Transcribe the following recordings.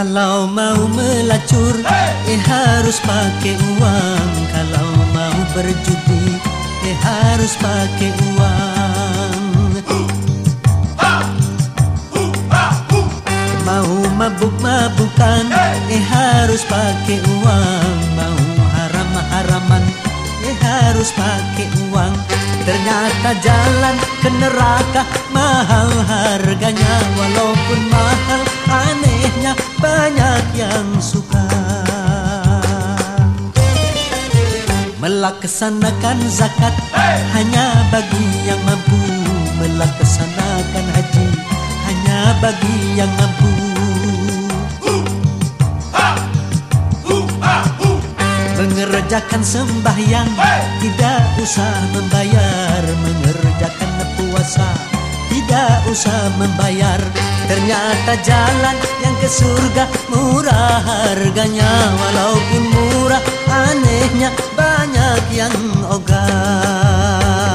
Kalau mau melacur Eh harus pakai uang. Kalau mau berjudi Eh harus pakai uang. Mau mabuk-mabukan Eh harus pakai uang. Mau haram-haraman Eh harus pakai uang. Ternyata jalan ke neraka mahal harganya Walaupun mahal Melaksanakan zakat. Hanya bagi yang mampu Melaksanakan haji. Hanya bagi yang mampu. Mengerjakan sembahyang. Tidak usah membayar. Mengerjakan puasa. Tidak usah membayar. Ternyata jalan yang ke surga Murah. Harganya Walaupun murah. Anehnya banyak yang ogah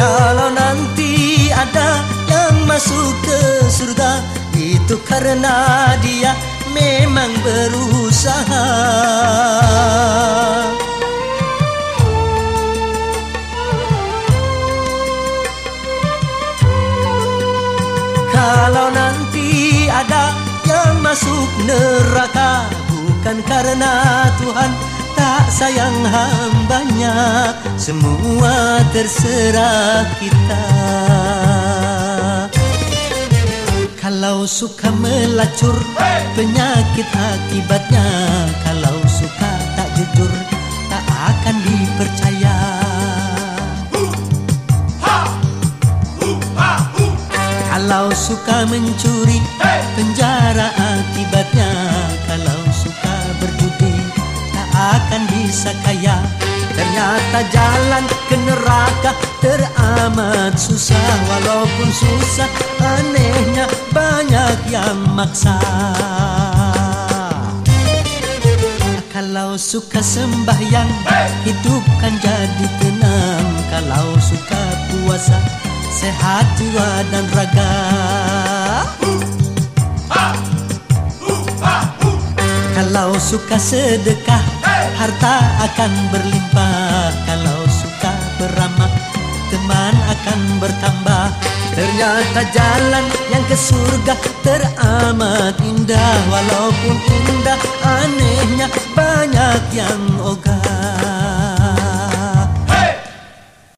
Kalau nanti ada yang masuk ke surga Itu karena dia memang berusaha. Kalau nanti ada yang masuk neraka Bukan karena Tuhan tak sayang hambanya. Semua terserah kita. Kalau suka melacur Penyakit akibatnya. Kalau suka tak jujur Tak akan dipercaya. Kalau suka mencuri Penjara akibatnya. Kalau suka akan bisa kaya. Ternyata jalan ke neraka teramat susah. Walaupun susah anehnya banyak yang maksa. Kalau suka sembahyang hidupkan jadi tenang. Kalau suka puasa sehat jiwa dan raga. Kalau suka sedekah harta akan berlimpah Kalau suka beramal. Teman akan bertambah. Ternyata jalan yang ke surga teramat indah. Walaupun indah anehnya banyak yang ogah